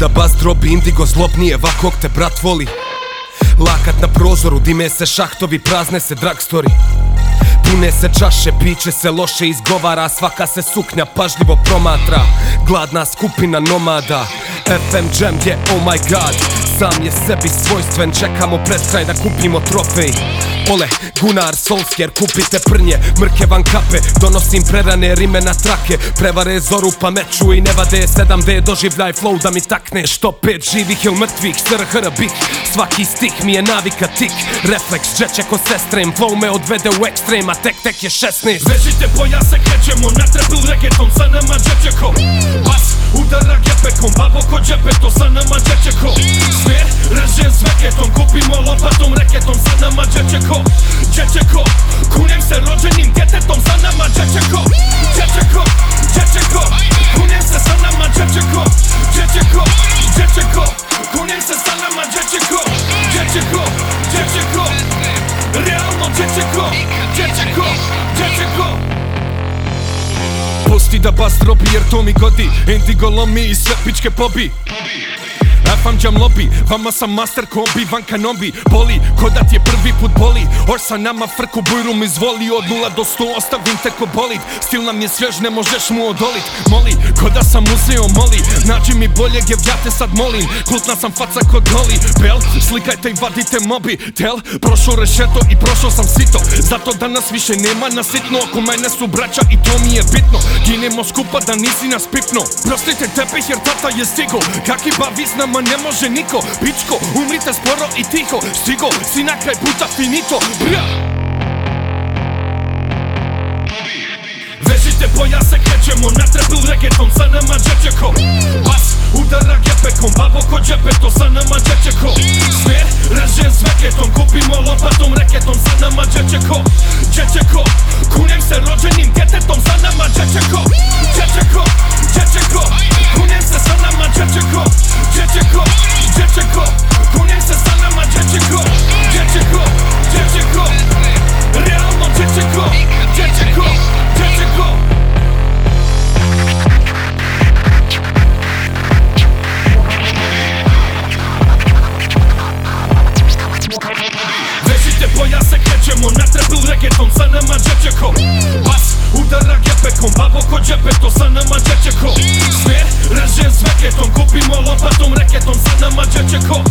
da bas drobi indigo zlobnije vakog te brat voli. Lakat na prozoru, dime se šahtovi, prazne se dragstori Pune se čaše, piće se loše izgovara Svaka se suknja pažljivo promatra. Gladna skupina nomada. FM Jam je oh my god. Sam je sebi svojstven Čekamo pred kraj da kupimo trofej Ole, Gunnar, Solskjer, kupite prnje Mrke van kape, donosim prerane rime na trake Prevare zoru pa me i ne vade 7D doživljaj flow da mi takne Što pet živih ili mrtvih, sr bih Svaki stih mi je navika tik Refleks, džeće ko sestrem Flow me odvede u ekstrema, tek tek je 16 Vežite pojase, krećemo na trebil regetom Sa nama džećeko Bas, udara gepekom, babo ko džepeto Sa nama Smjer, režen s veketom Kupimo lopatom, reketom Sa nama džećeko Džećeko, kunem se rođenim getetom Sa nama džećeko Džećeko, džećeko Kunem se sa nama džećeko Džećeko, džećeko Kunem se sa nama džećeko Džećeko, džećeko Realno dječeko, dječeko, dječeko Pusti da bas drobi jer to mi godi. Indigo lomi i sve pičke pobi FM jam lobby, vama sam master kombi, vanka nombi. Boli, ko da ti je prvi put boli. Or sa nama frku bujrum izvoli Od nula do sto ostavim te ko bolit Stil nam je svjež, ne možeš mu odolit. Moli, ko da sam uzeo moli. Nađi mi boljeg jer ja te sad molim. Kultna sam faca kod goli Bel, slikajte i vadite mobi Tel, prošao rešeto i prošao sam sito. Zato danas više nema na sitno. Oko mene su braća i to mi je bitno. Ginemo skupa da nisi nas pipno. Prostite tepih jer tata je stigo. Kaki bavi s nama ma ne može niko Pičko, umrite sporo i tiho. Stigo, si na kraj puta finito. Brja! Vežite pojase, krećemo na trebil regetom Sa nama džećeko Bas, udara gepekom Babo ko džepeto, sa nama džećeko Smjer, režen s veketom Kupimo lopatom, reketom Sa nama džećeko ko džepeto, sa nama dječeko Smjer, režen s veketom Kupimo lopatom, reketom Sa nama dječeko Dječeko,